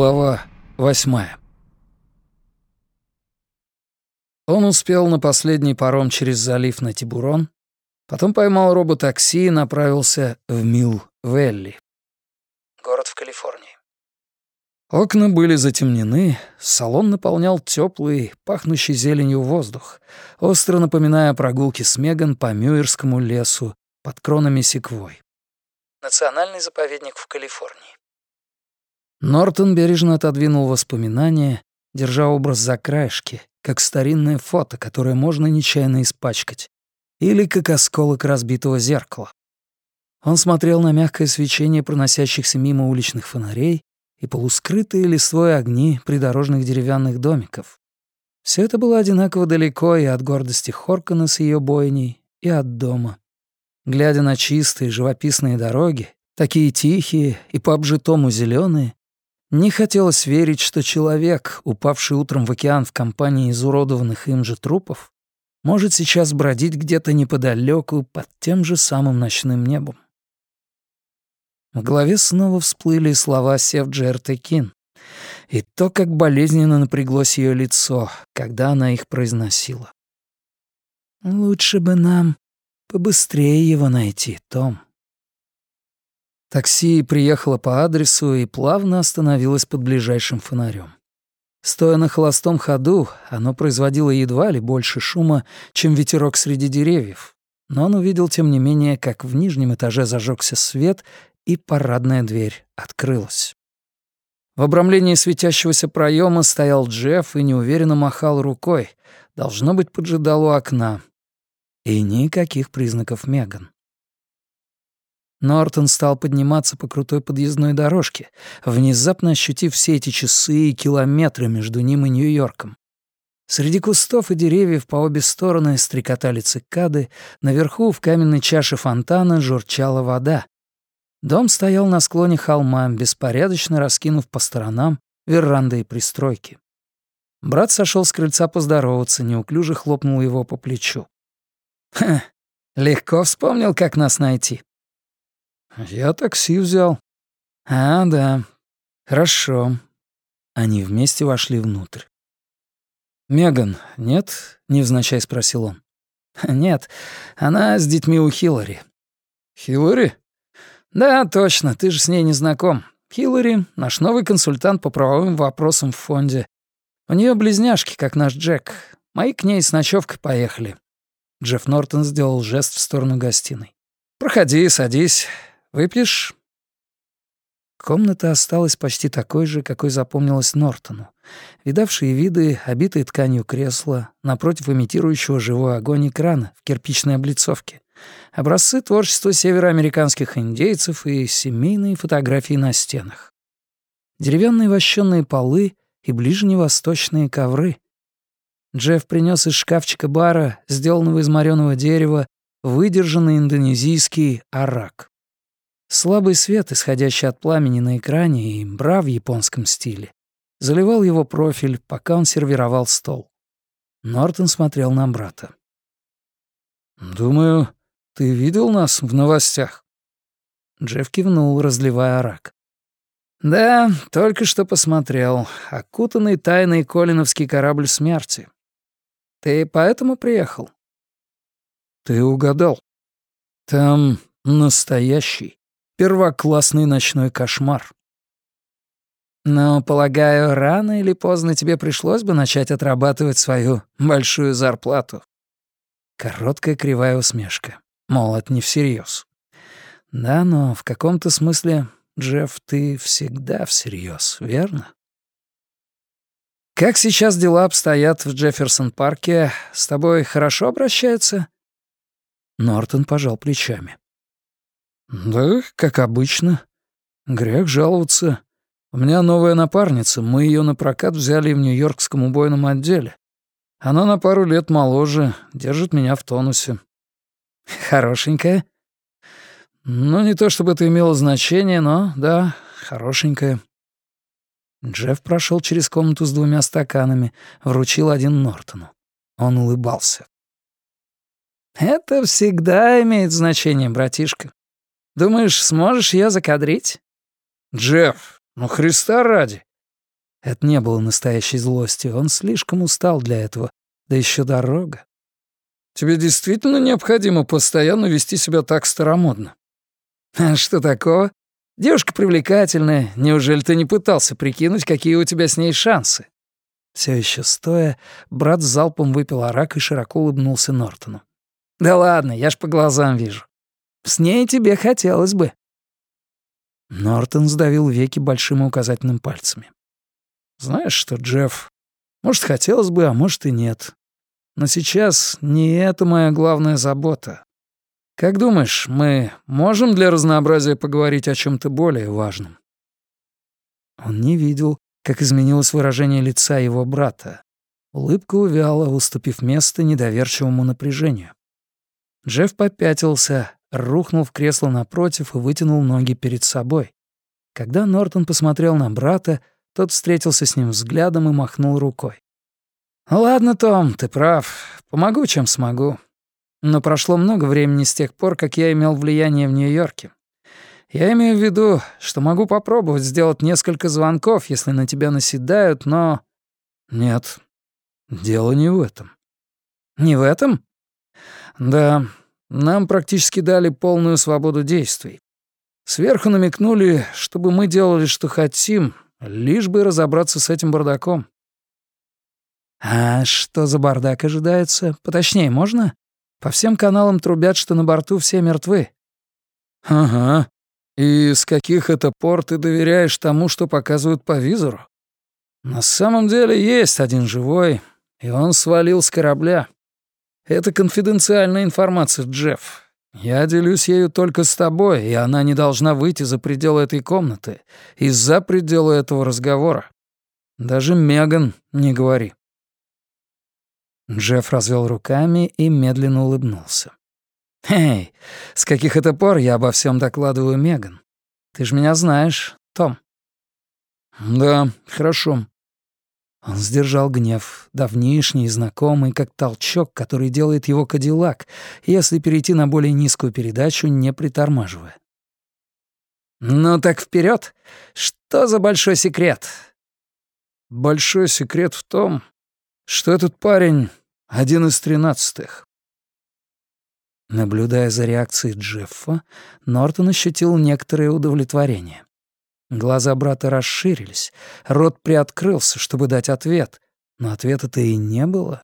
Глава восьмая Он успел на последний паром через залив на Тибурон, потом поймал роботакси и направился в Милл-Велли. Город в Калифорнии. Окна были затемнены, салон наполнял теплый, пахнущий зеленью воздух, остро напоминая прогулки с Меган по Мюирскому лесу под кронами секвой. Национальный заповедник в Калифорнии. Нортон бережно отодвинул воспоминания, держа образ за краешки, как старинное фото, которое можно нечаянно испачкать, или как осколок разбитого зеркала. Он смотрел на мягкое свечение проносящихся мимо уличных фонарей и полускрытые листвой огни придорожных деревянных домиков. Все это было одинаково далеко и от гордости Хоркана с ее бойней, и от дома. Глядя на чистые живописные дороги, такие тихие и по обжитому зеленые, не хотелось верить, что человек, упавший утром в океан в компании изуродованных им же трупов, может сейчас бродить где-то неподалеку под тем же самым ночным небом. В голове снова всплыли слова Сев Джертекин и то, как болезненно напряглось ее лицо, когда она их произносила. «Лучше бы нам побыстрее его найти, Том». Такси приехало по адресу и плавно остановилось под ближайшим фонарем. Стоя на холостом ходу, оно производило едва ли больше шума, чем ветерок среди деревьев. Но он увидел, тем не менее, как в нижнем этаже зажегся свет, и парадная дверь открылась. В обрамлении светящегося проема стоял Джефф и неуверенно махал рукой. Должно быть, поджидал у окна. И никаких признаков Меган. Нортон стал подниматься по крутой подъездной дорожке, внезапно ощутив все эти часы и километры между ним и Нью-Йорком. Среди кустов и деревьев по обе стороны стрекотали цикады, наверху в каменной чаше фонтана журчала вода. Дом стоял на склоне холма, беспорядочно раскинув по сторонам веранды и пристройки. Брат сошел с крыльца поздороваться, неуклюже хлопнул его по плечу. «Ха, легко вспомнил, как нас найти», «Я такси взял». «А, да. Хорошо». Они вместе вошли внутрь. «Меган, нет?» — невзначай спросил он. «Нет, она с детьми у Хиллари». «Хиллари?» «Да, точно, ты же с ней не знаком. Хиллари — наш новый консультант по правовым вопросам в фонде. У нее близняшки, как наш Джек. Мои к ней с ночевкой поехали». Джефф Нортон сделал жест в сторону гостиной. «Проходи, садись. Выпьешь?» Комната осталась почти такой же, какой запомнилась Нортону. Видавшие виды, обитые тканью кресла, напротив имитирующего живой огонь экрана в кирпичной облицовке, образцы творчества североамериканских индейцев и семейные фотографии на стенах. Деревянные вощенные полы и ближневосточные ковры. Джефф принес из шкафчика бара, сделанного из мореного дерева, выдержанный индонезийский арак. Слабый свет, исходящий от пламени на экране и бра в японском стиле, заливал его профиль, пока он сервировал стол. Нортон смотрел на брата. «Думаю, ты видел нас в новостях?» Джефф кивнул, разливая рак. «Да, только что посмотрел. Окутанный тайной колиновский корабль смерти. Ты поэтому приехал?» «Ты угадал. Там настоящий первоклассный ночной кошмар. Но, полагаю, рано или поздно тебе пришлось бы начать отрабатывать свою большую зарплату. Короткая кривая усмешка. Мол, это не всерьез. Да, но в каком-то смысле, Джефф, ты всегда всерьез, верно? Как сейчас дела обстоят в Джефферсон-парке? С тобой хорошо обращаются? Нортон пожал плечами. «Да, как обычно. Грех жаловаться. У меня новая напарница, мы ее на прокат взяли в Нью-Йоркском убойном отделе. Она на пару лет моложе, держит меня в тонусе». «Хорошенькая?» «Ну, не то чтобы это имело значение, но, да, хорошенькая». Джефф прошел через комнату с двумя стаканами, вручил один Нортону. Он улыбался. «Это всегда имеет значение, братишка. Думаешь, сможешь ее закадрить?» «Джефф, ну Христа ради, Это не было настоящей злостью, он слишком устал для этого, да еще дорога. «Тебе действительно необходимо постоянно вести себя так старомодно?» «А что такого? Девушка привлекательная, неужели ты не пытался прикинуть, какие у тебя с ней шансы?» Все еще стоя, брат с залпом выпил арак и широко улыбнулся Нортону. «Да ладно, я ж по глазам вижу. С ней тебе хотелось бы». Нортон сдавил веки большим указательным пальцами. «Знаешь что, Джефф, может, хотелось бы, а может и нет. Но сейчас не это моя главная забота. Как думаешь, мы можем для разнообразия поговорить о чем то более важном?» Он не видел, как изменилось выражение лица его брата. Улыбка увяла, уступив место недоверчивому напряжению. Джефф попятился, рухнул в кресло напротив и вытянул ноги перед собой. Когда Нортон посмотрел на брата, тот встретился с ним взглядом и махнул рукой. «Ладно, Том, ты прав. Помогу, чем смогу. Но прошло много времени с тех пор, как я имел влияние в Нью-Йорке. Я имею в виду, что могу попробовать сделать несколько звонков, если на тебя наседают, но... Нет, дело не в этом. Не в этом? Да, нам практически дали полную свободу действий. Сверху намекнули, чтобы мы делали, что хотим, лишь бы разобраться с этим бардаком. А что за бардак ожидается? Поточнее можно? По всем каналам трубят, что на борту все мертвы. Ага, и с каких это пор ты доверяешь тому, что показывают по визору? На самом деле есть один живой, и он свалил с корабля. Это конфиденциальная информация, Джефф. Я делюсь ею только с тобой, и она не должна выйти за пределы этой комнаты и за пределы этого разговора. Даже Меган не говори. Джефф развел руками и медленно улыбнулся. «Эй, с каких это пор я обо всем докладываю Меган? Ты же меня знаешь, Том». «Да, хорошо». Он сдержал гнев, давнишний знакомый, как толчок, который делает его кадиллак, если перейти на более низкую передачу, не притормаживая. «Ну так вперед! Что за большой секрет?» «Большой секрет в том, что этот парень — один из тринадцатых. Наблюдая за реакцией Джеффа, Нортон ощутил некоторое удовлетворение. Глаза брата расширились, рот приоткрылся, чтобы дать ответ, но ответа-то и не было.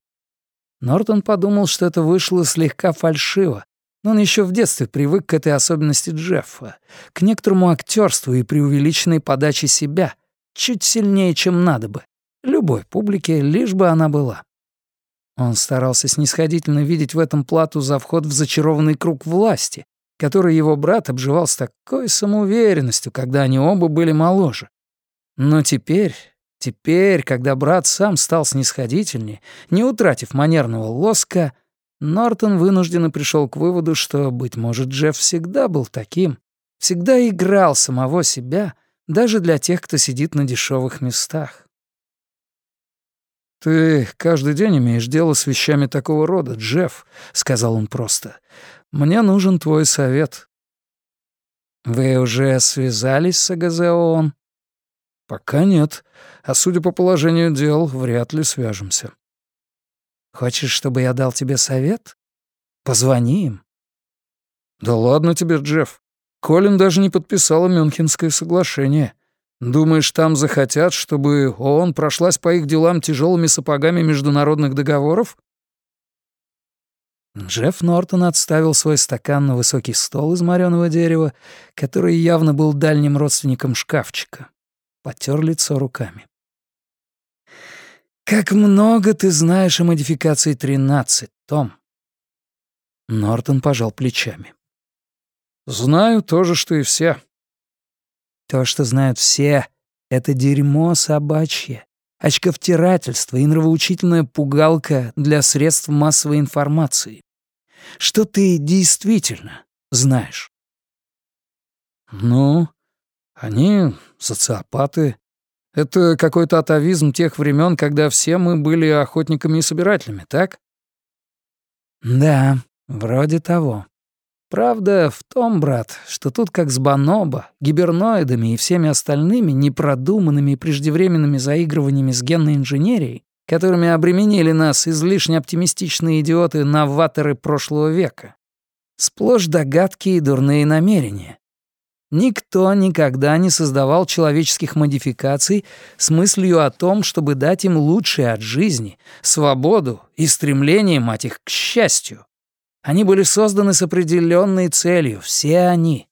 Нортон подумал, что это вышло слегка фальшиво, но он еще в детстве привык к этой особенности Джеффа, к некоторому актерству и преувеличенной подаче себя, чуть сильнее, чем надо бы, любой публике, лишь бы она была. Он старался снисходительно видеть в этом плату за вход в зачарованный круг власти, который его брат обживал с такой самоуверенностью, когда они оба были моложе. Но теперь, теперь, когда брат сам стал снисходительнее, не утратив манерного лоска, Нортон вынужденно пришел к выводу, что, быть может, Джефф всегда был таким, всегда играл самого себя, даже для тех, кто сидит на дешевых местах. «Ты каждый день имеешь дело с вещами такого рода, Джефф», — сказал он просто. «Мне нужен твой совет». «Вы уже связались с АГЗ «Пока нет, а судя по положению дел, вряд ли свяжемся». «Хочешь, чтобы я дал тебе совет? Позвони им». «Да ладно тебе, Джефф. Колин даже не подписала Мюнхенское соглашение. Думаешь, там захотят, чтобы ООН прошлась по их делам тяжелыми сапогами международных договоров? Джефф Нортон отставил свой стакан на высокий стол из мореного дерева, который явно был дальним родственником шкафчика. Потер лицо руками. «Как много ты знаешь о модификации 13, Том?» Нортон пожал плечами. «Знаю то же, что и все. То, что знают все, — это дерьмо собачье, очковтирательство и нравоучительная пугалка для средств массовой информации. Что ты действительно знаешь? Ну, они социопаты. Это какой-то атовизм тех времен, когда все мы были охотниками и собирателями, так? Да, вроде того. Правда в том, брат, что тут как с бонобо, гиберноидами и всеми остальными непродуманными и преждевременными заигрываниями с генной инженерией, которыми обременили нас излишне оптимистичные идиоты-новаторы прошлого века. Сплошь догадки и дурные намерения. Никто никогда не создавал человеческих модификаций с мыслью о том, чтобы дать им лучшее от жизни, свободу и стремление, мать их, к счастью. Они были созданы с определенной целью, все они.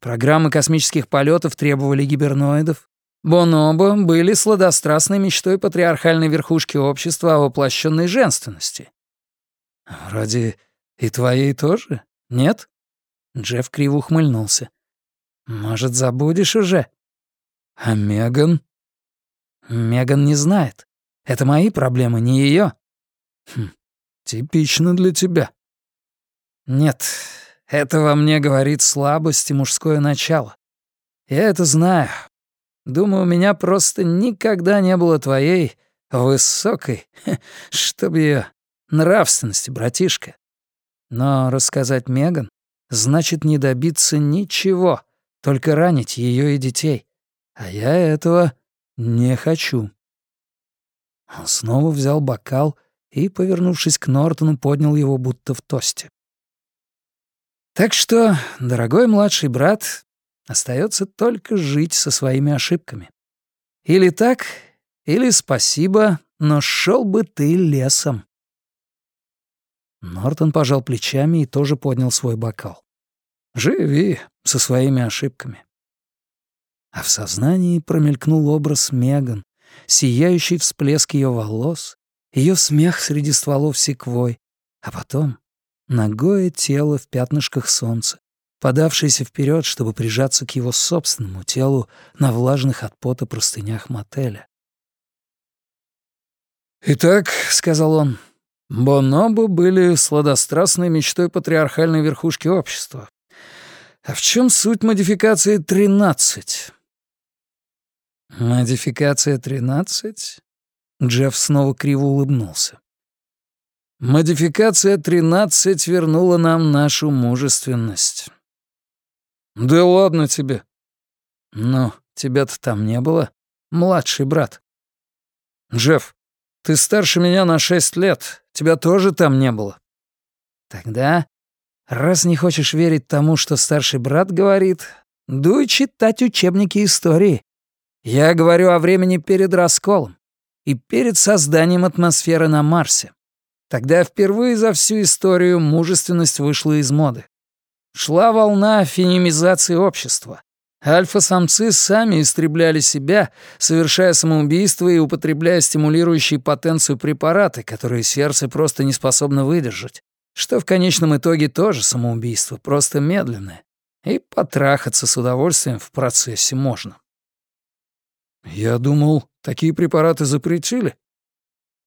Программы космических полетов требовали гиберноидов. Бонобо были сладострастной мечтой патриархальной верхушки общества о воплощенной женственности. «Вроде и твоей тоже, нет?» Джефф криво ухмыльнулся. «Может, забудешь уже?» «А Меган?» «Меган не знает. Это мои проблемы, не ее. «Хм, типично для тебя». «Нет, это во мне говорит слабость и мужское начало. Я это знаю. Думаю, у меня просто никогда не было твоей высокой, чтоб ее нравственности, братишка. Но рассказать Меган значит не добиться ничего, только ранить ее и детей. А я этого не хочу». Он снова взял бокал и, повернувшись к Нортону, поднял его будто в тосте. «Так что, дорогой младший брат, остается только жить со своими ошибками. Или так, или спасибо, но шел бы ты лесом». Нортон пожал плечами и тоже поднял свой бокал. Живи со своими ошибками. А в сознании промелькнул образ Меган, сияющий всплеск ее волос, ее смех среди стволов секвой, а потом ногое тело в пятнышках солнца, подавшееся вперед, чтобы прижаться к его собственному телу на влажных от пота простынях мотеля. «Итак», — сказал он, — «бонобо были сладострастной мечтой патриархальной верхушки общества, а в чем суть модификации 13? Модификация 13? Джефф снова криво улыбнулся. Модификация 13 вернула нам нашу мужественность. Да ладно тебе. Ну, тебя-то там не было, младший брат. Джефф, ты старше меня на шесть лет, тебя тоже там не было. Тогда Раз не хочешь верить тому, что старший брат говорит, дуй читать учебники истории. Я говорю о времени перед расколом и перед созданием атмосферы на Марсе. Тогда впервые за всю историю мужественность вышла из моды. Шла волна фенимизации общества. Альфа-самцы сами истребляли себя, совершая самоубийство и употребляя стимулирующие потенцию препараты, которые сердце просто не способно выдержать что в конечном итоге тоже самоубийство, просто медленное, и потрахаться с удовольствием в процессе можно. «Я думал, такие препараты запретили?»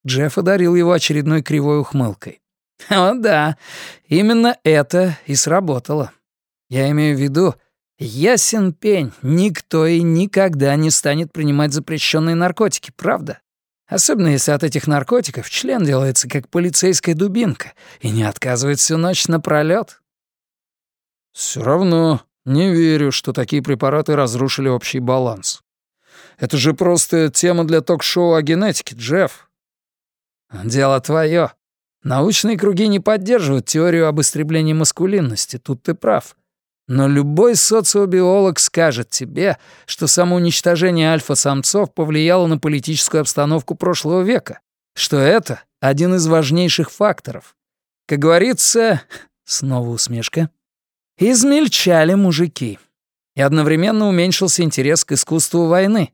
Джефф одарил его очередной кривой ухмылкой. «О да, именно это и сработало. Я имею в виду, ясен пень, никто и никогда не станет принимать запрещенные наркотики, правда? Особенно если от этих наркотиков член делается как полицейская дубинка и не отказывает всю ночь напролёт. Все равно не верю, что такие препараты разрушили общий баланс. Это же просто тема для ток-шоу о генетике, Джефф. Дело твое. Научные круги не поддерживают теорию об истреблении маскулинности, тут ты прав. Но любой социобиолог скажет тебе, что самоуничтожение альфа-самцов повлияло на политическую обстановку прошлого века, что это один из важнейших факторов. Как говорится, снова усмешка, измельчали мужики. И одновременно уменьшился интерес к искусству войны.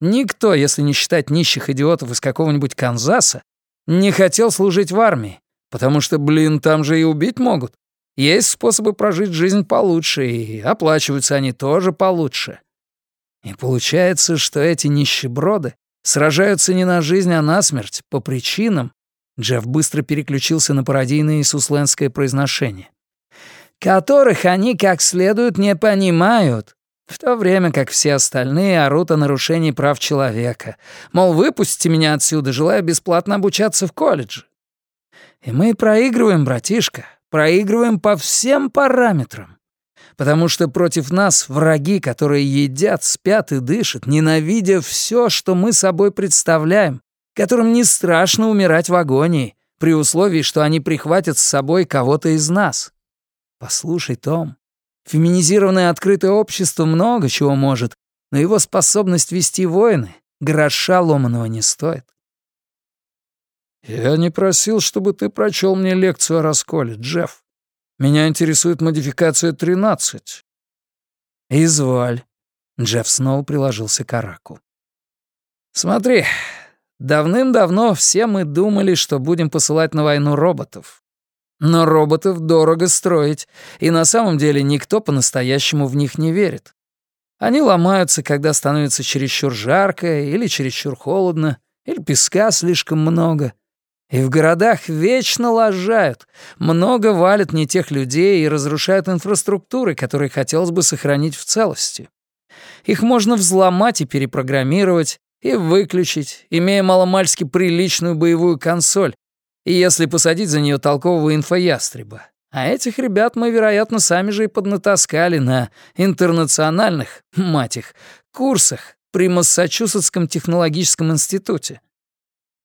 Никто, если не считать нищих идиотов из какого-нибудь Канзаса, не хотел служить в армии, потому что, блин, там же и убить могут. Есть способы прожить жизнь получше, и оплачиваются они тоже получше. И получается, что эти нищеброды сражаются не на жизнь, а на смерть, по причинам, Джефф быстро переключился на пародийное иисусленское произношение, которых они как следует не понимают, в то время как все остальные орут о нарушении прав человека. Мол, выпустите меня отсюда, желая бесплатно обучаться в колледже. И мы проигрываем, братишка, проигрываем по всем параметрам. Потому что против нас враги, которые едят, спят и дышат, ненавидя все, что мы собой представляем, которым не страшно умирать в агонии, при условии, что они прихватят с собой кого-то из нас. Послушай, Том, феминизированное открытое общество много чего может, но его способность вести войны гроша ломаного не стоит. «Я не просил, чтобы ты прочел мне лекцию о расколе, Джефф. Меня интересует модификация 13». «Изволь». Джефф снова приложился к Араку. «Смотри, давным-давно все мы думали, что будем посылать на войну роботов. Но роботов дорого строить, и на самом деле никто по-настоящему в них не верит. Они ломаются, когда становится чересчур жарко или чересчур холодно, или песка слишком много. И в городах вечно лажают, много валят не тех людей и разрушают инфраструктуры, которые хотелось бы сохранить в целости. Их можно взломать и перепрограммировать, и выключить, имея маломальски приличную боевую консоль, и если посадить за нее толкового инфоястреба. А этих ребят мы, вероятно, сами же и поднатаскали на интернациональных, мать их, курсах при Массачусетском технологическом институте.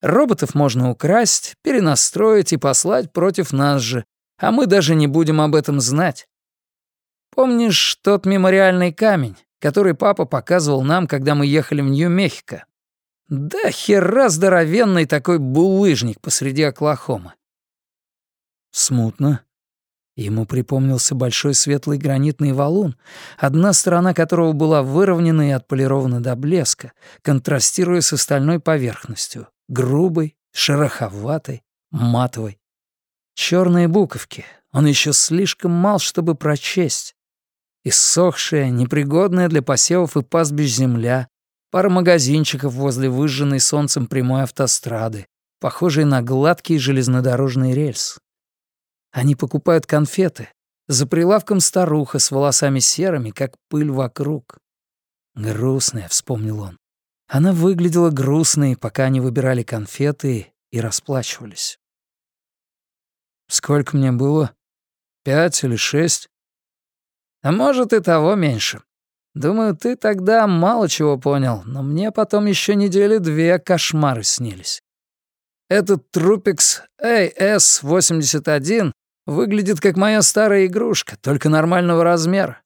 Роботов можно украсть, перенастроить и послать против нас же, а мы даже не будем об этом знать. Помнишь тот мемориальный камень, который папа показывал нам, когда мы ехали в Нью-Мехико? Да хера здоровенный такой булыжник посреди Оклахомы. Смутно, Ему припомнился большой светлый гранитный валун, одна сторона которого была выровнена и отполирована до блеска, контрастируя с остальной поверхностью — грубой, шероховатой, матовой. Черные буковки, он еще слишком мал, чтобы прочесть. Иссохшая, непригодная для посевов и пастбищ земля, пара магазинчиков возле выжженной солнцем прямой автострады, похожей на гладкий железнодорожный рельс. Они покупают конфеты. За прилавком старуха с волосами серыми, как пыль вокруг. Грустная, вспомнил он. Она выглядела грустной, пока они выбирали конфеты и расплачивались. Сколько мне было? Пять или шесть? А может, и того меньше. Думаю, ты тогда мало чего понял, но мне потом еще недели две кошмары снились. Этот Трупикс AS-81 Выглядит как моя старая игрушка, только нормального размера.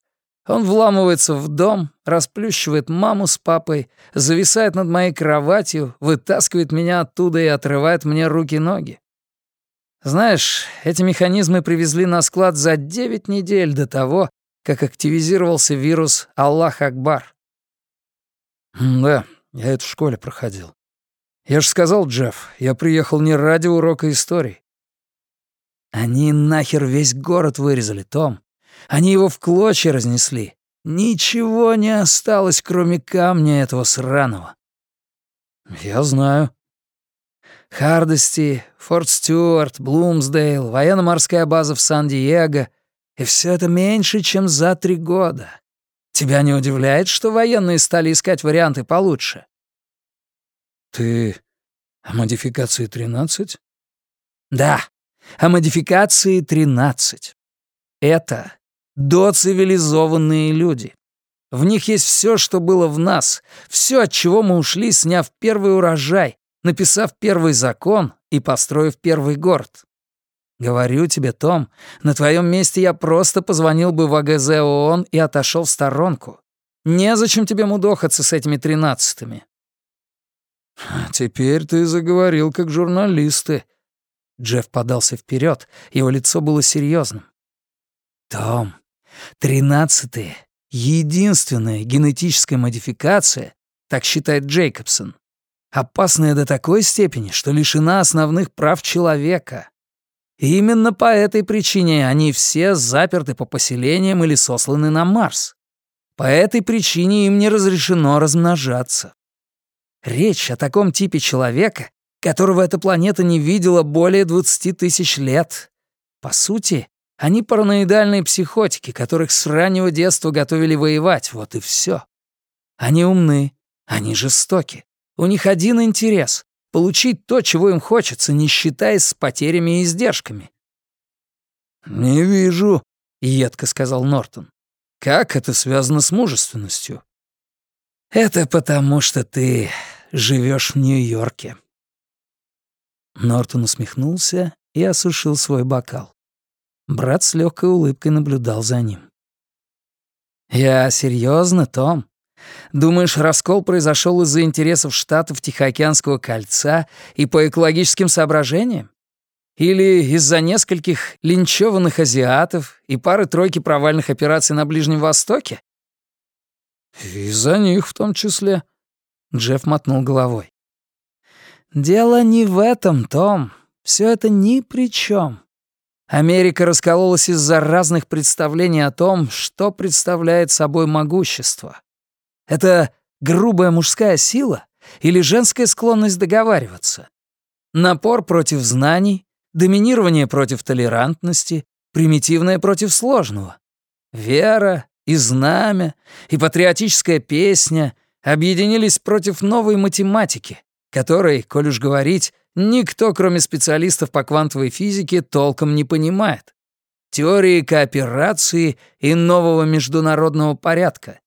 Он вламывается в дом, расплющивает маму с папой, зависает над моей кроватью, вытаскивает меня оттуда и отрывает мне руки-ноги. Знаешь, эти механизмы привезли на склад за 9 недель до того, как активизировался вирус Аллах Акбар. Да, я это в школе проходил. Я же сказал, Джефф, я приехал не ради урока истории. Они нахер весь город вырезали, Том. Они его в клочья разнесли. Ничего не осталось, кроме камня этого сраного. Я знаю. Хардости, Форт Стюарт, Блумсдейл, военно-морская база в Сан-Диего. И все это меньше, чем за три года. Тебя не удивляет, что военные стали искать варианты получше? Ты о модификации 13? Да, а модификации 13. Это доцивилизованные люди. В них есть все, что было в нас, все, от чего мы ушли, сняв первый урожай, написав первый закон и построив первый город. Говорю тебе, Том, на твоем месте я просто позвонил бы в АГЗ ООН и отошел в сторонку. Незачем тебе мудохаться с этими тринадцатыми. «Теперь ты заговорил как журналисты», Джефф подался вперед, его лицо было серьезным. «Том, тринадцатые — единственная генетическая модификация, так считает Джейкобсон, опасная до такой степени, что лишена основных прав человека. И именно по этой причине они все заперты по поселениям или сосланы на Марс. По этой причине им не разрешено размножаться. Речь о таком типе человека, которого эта планета не видела более 20 тысяч лет. По сути, они параноидальные психотики, которых с раннего детства готовили воевать, вот и все. Они умны, они жестоки. У них один интерес — получить то, чего им хочется, не считаясь с потерями и издержками. «Не вижу», — едко сказал Нортон. «Как это связано с мужественностью?» «Это потому, что ты живешь в Нью-Йорке». Нортон усмехнулся и осушил свой бокал. Брат с легкой улыбкой наблюдал за ним. «Я серьезно, Том? Думаешь, раскол произошел из-за интересов штатов Тихоокеанского кольца и по экологическим соображениям? Или из-за нескольких линчеванных азиатов и пары-тройки провальных операций на Ближнем Востоке? «Из-за них в том числе», — Джефф мотнул головой. «Дело не в этом, Том. Все это ни при чем. Америка раскололась из-за разных представлений о том, что представляет собой могущество. Это грубая мужская сила или женская склонность договариваться? Напор против знаний, доминирование против толерантности, примитивное против сложного. Вера и знамя, и патриотическая песня объединились против новой математики, которой, коль уж говорить, никто, кроме специалистов по квантовой физике, толком не понимает. Теории кооперации и нового международного порядка.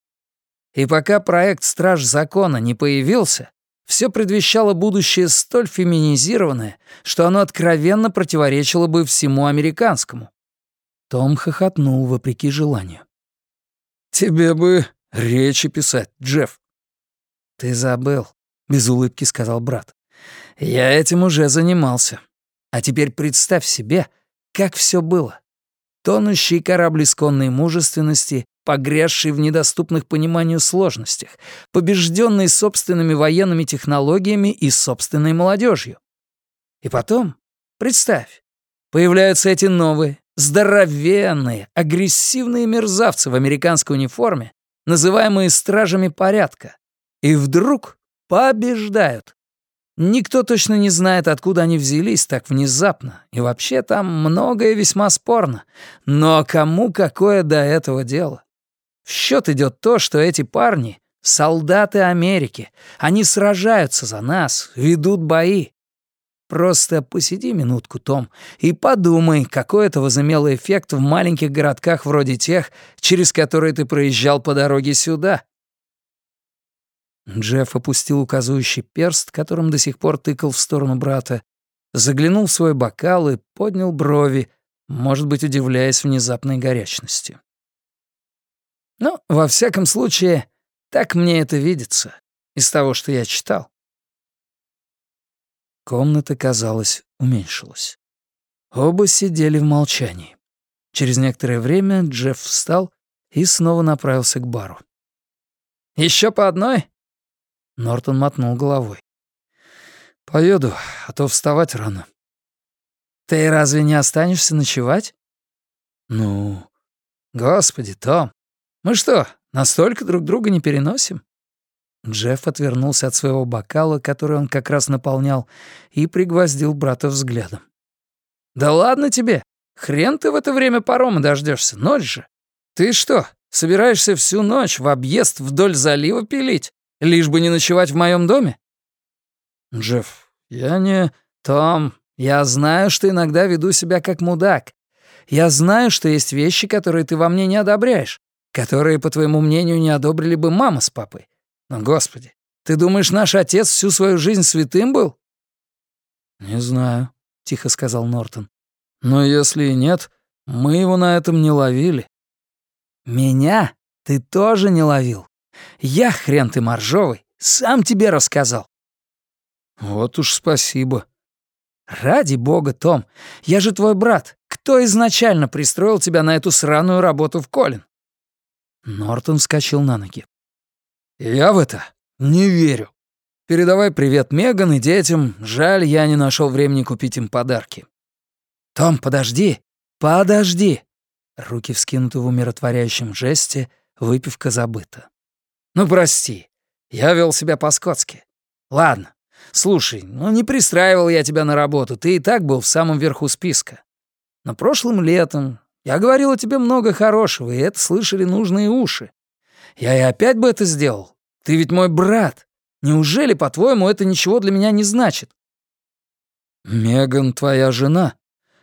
И пока проект «Страж закона» не появился, все предвещало будущее столь феминизированное, что оно откровенно противоречило бы всему американскому. Том хохотнул вопреки желанию. «Тебе бы речи писать, Джефф». «Ты забыл», — без улыбки сказал брат. «Я этим уже занимался. А теперь представь себе, как все было. Тонущий корабль исконной мужественности, погрязший в недоступных пониманию сложностях, побежденный собственными военными технологиями и собственной молодежью. И потом, представь, появляются эти новые, здоровенные, агрессивные мерзавцы в американской униформе, называемые стражами порядка, и вдруг побеждают. Никто точно не знает, откуда они взялись так внезапно, и вообще там многое весьма спорно. Но кому какое до этого дело? В счет идет то, что эти парни — солдаты Америки. Они сражаются за нас, ведут бои. Просто посиди минутку, Том, и подумай, какой это возымело эффект в маленьких городках вроде тех, через которые ты проезжал по дороге сюда. Джефф опустил указывающий перст, которым до сих пор тыкал в сторону брата, заглянул в свой бокал и поднял брови, может быть, удивляясь внезапной горячности. Ну, во всяком случае, так мне это видится, из того, что я читал. Комната, казалось, уменьшилась. Оба сидели в молчании. Через некоторое время Джефф встал и снова направился к бару. Еще по одной?» Нортон мотнул головой. «Поеду, а то вставать рано». «Ты разве не останешься ночевать?» «Ну, господи, Том, мы что, настолько друг друга не переносим?» Джефф отвернулся от своего бокала, который он как раз наполнял, и пригвоздил брата взглядом. «Да ладно тебе! Хрен ты в это время парома дождешься, ночь же! Ты что, собираешься всю ночь в объезд вдоль залива пилить, лишь бы не ночевать в моем доме?» «Джефф, я не... Том, я знаю, что иногда веду себя как мудак. Я знаю, что есть вещи, которые ты во мне не одобряешь, которые, по твоему мнению, не одобрили бы мама с папой. Но, Господи, ты думаешь, наш отец всю свою жизнь святым был?» «Не знаю», — тихо сказал Нортон. «Но если и нет, мы его на этом не ловили». «Меня ты тоже не ловил. Я, хрен ты моржовый, сам тебе рассказал». «Вот уж спасибо». «Ради бога, Том, я же твой брат. Кто изначально пристроил тебя на эту сраную работу в Колин?» Нортон вскочил на ноги. «Я в это не верю. Передавай привет Меган и детям. Жаль, я не нашел времени купить им подарки». «Том, подожди! Подожди!» Руки вскинуты в умиротворяющем жесте, выпивка забыта. «Ну, прости, я вел себя по-скотски. Ладно, слушай, ну не пристраивал я тебя на работу, ты и так был в самом верху списка. Но прошлым летом я говорил о тебе много хорошего, и это слышали нужные уши. Я и опять бы это сделал. Ты ведь мой брат. Неужели, по-твоему, это ничего для меня не значит?» «Меган твоя жена.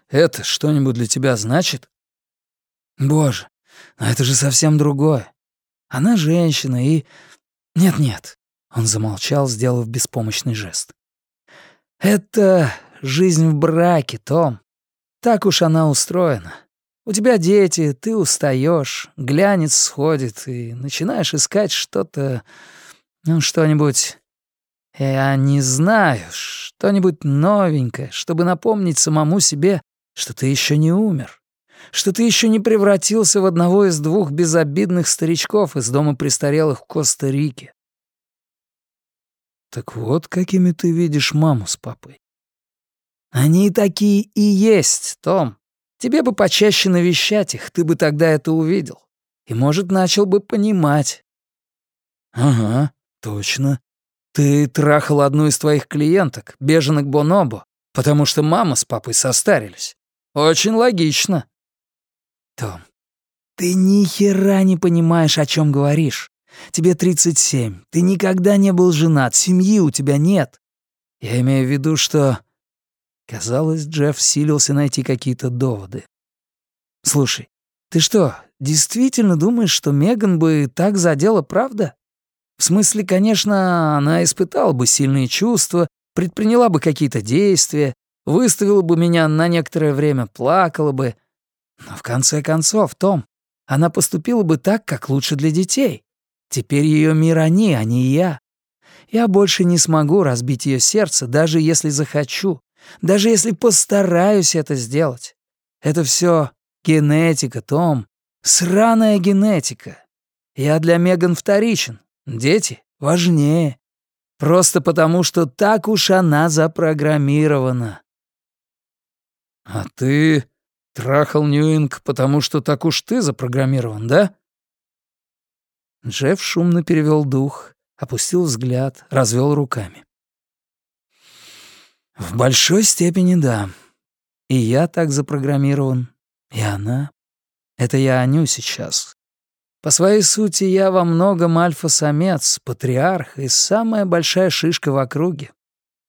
это что-нибудь для тебя значит?» «Боже, но это же совсем другое. Она женщина и... Нет-нет». Он замолчал, сделав беспомощный жест. «Это жизнь в браке, Том. Так уж она устроена. У тебя дети, ты устаешь, глянец сходит, и начинаешь искать что-то... Ну, что-нибудь... Я не знаю, что-нибудь новенькое, чтобы напомнить самому себе, что ты еще не умер, что ты еще не превратился в одного из двух безобидных старичков из дома престарелых в Коста-Рике. Так вот, какими ты видишь маму с папой. Они такие и есть, Том. Тебе бы почаще навещать их, ты бы тогда это увидел. И, может, начал бы понимать. Ага, точно. Ты трахал одну из твоих клиенток, беженок Бонобо, потому что мама с папой состарились. Очень логично. Том, ты ни хера не понимаешь, о чем говоришь. Тебе 37, ты никогда не был женат, семьи у тебя нет. Я имею в виду, что Казалось, Джефф силился найти какие-то доводы. «Слушай, ты что, действительно думаешь, что Меган бы так задела, правда? В смысле, конечно, она испытала бы сильные чувства, предприняла бы какие-то действия, выставила бы меня на некоторое время, плакала бы. Но в конце концов, Том, она поступила бы так, как лучше для детей. Теперь ее мир они, а не я. Я больше не смогу разбить ее сердце, даже если захочу даже если постараюсь это сделать. Это все генетика, Том. Сраная генетика. Я для Меган вторичен. Дети важнее. Просто потому, что так уж она запрограммирована. А ты трахал Ньюинг, потому что так уж ты запрограммирован, да? Джефф шумно перевел дух, опустил взгляд, развел руками. В большой степени да. И я так запрограммирован, и она. Это я Аню сейчас. По своей сути, я во многом альфа-самец, патриарх и самая большая шишка в округе.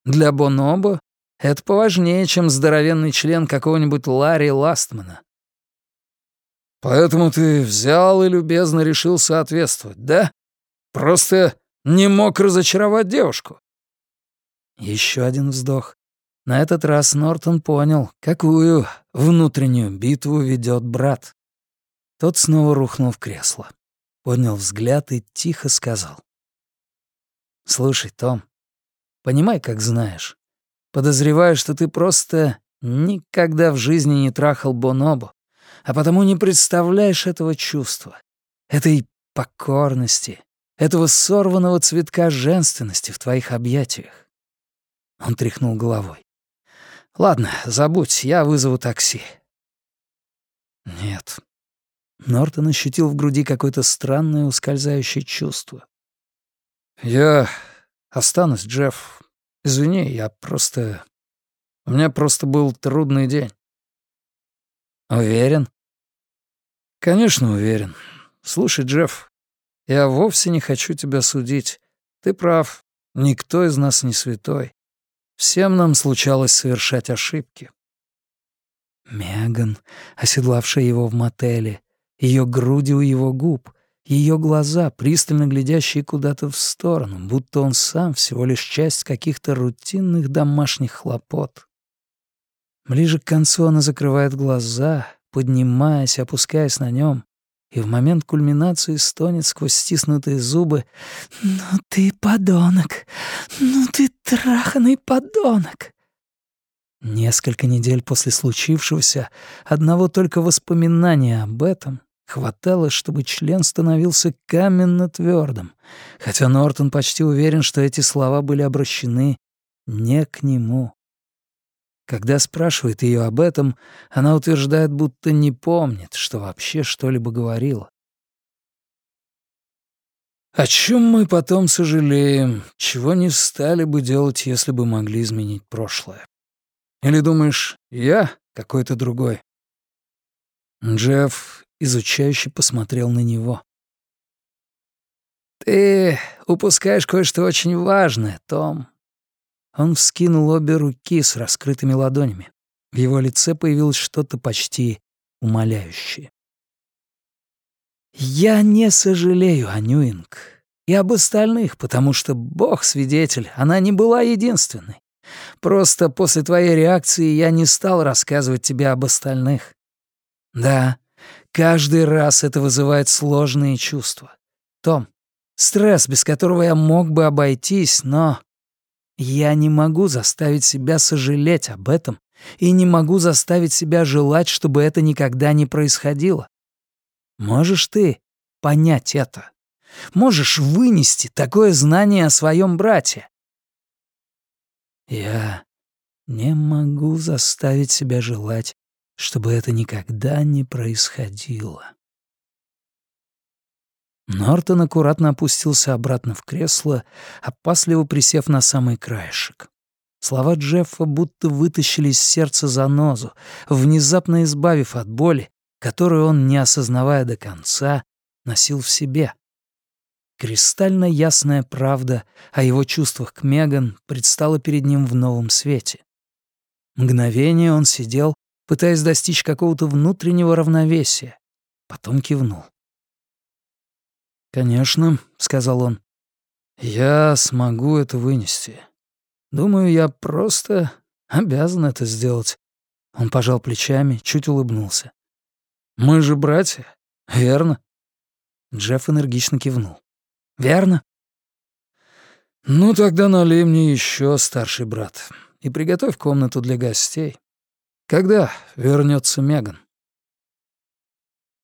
Для Бонобо это поважнее, чем здоровенный член какого-нибудь Ларри Ластмана. Поэтому ты взял и любезно решил соответствовать, да? Просто не мог разочаровать девушку. Еще один вздох. На этот раз Нортон понял, какую внутреннюю битву ведет брат. Тот снова рухнул в кресло, поднял взгляд и тихо сказал. «Слушай, Том, понимай, как знаешь. Подозреваю, что ты просто никогда в жизни не трахал Бонобо, а потому не представляешь этого чувства, этой покорности, этого сорванного цветка женственности в твоих объятиях». Он тряхнул головой. Ладно, забудь, я вызову такси. Нет. Нортон ощутил в груди какое-то странное ускользающее чувство. Я останусь, Джефф. Извини, я просто... У меня просто был трудный день. Уверен? Конечно, уверен. Слушай, Джефф, я вовсе не хочу тебя судить. Ты прав, никто из нас не святой. Всем нам случалось совершать ошибки. Меган, оседлавшая его в мотеле, ее груди у его губ, ее глаза, пристально глядящие куда-то в сторону, будто он сам всего лишь часть каких-то рутинных домашних хлопот. Ближе к концу она закрывает глаза, поднимаясь, опускаясь на нем, и в момент кульминации стонет сквозь стиснутые зубы «Ну ты подонок! Ну ты траханный подонок!» Несколько недель после случившегося одного только воспоминания об этом хватало, чтобы член становился каменно твердым, хотя Нортон почти уверен, что эти слова были обращены не к нему. Когда спрашивает ее об этом, она утверждает, будто не помнит, что вообще что-либо говорила. О чем мы потом сожалеем, чего не стали бы делать, если бы могли изменить прошлое? Или думаешь, я какой-то другой? Джефф изучающе посмотрел на него. «Ты упускаешь кое-что очень важное, Том. Он вскинул обе руки с раскрытыми ладонями. В его лице появилось что-то почти умоляющее. «Я не сожалею о Ньюинг и об остальных, потому что, бог свидетель, она не была единственной. Просто после твоей реакции я не стал рассказывать тебе об остальных. Да, каждый раз это вызывает сложные чувства. Том, стресс, без которого я мог бы обойтись, но... Я не могу заставить себя сожалеть об этом и не могу заставить себя желать, чтобы это никогда не происходило. Можешь ты понять это? Можешь вынести такое знание о своем брате? Я не могу заставить себя желать, чтобы это никогда не происходило. Нортон аккуратно опустился обратно в кресло, опасливо присев на самый краешек. Слова Джеффа будто вытащили из сердца занозу, внезапно избавив от боли, которую он, не осознавая до конца, носил в себе. Кристально ясная правда о его чувствах к Меган предстала перед ним в новом свете. Мгновение он сидел, пытаясь достичь какого-то внутреннего равновесия. Потом кивнул. «Конечно», — сказал он, — «я смогу это вынести. Думаю, я просто обязан это сделать». Он пожал плечами, чуть улыбнулся. «Мы же братья, верно?» Джефф энергично кивнул верно?» «Ну, тогда налей мне еще, старший брат, и приготовь комнату для гостей. Когда вернется Меган?»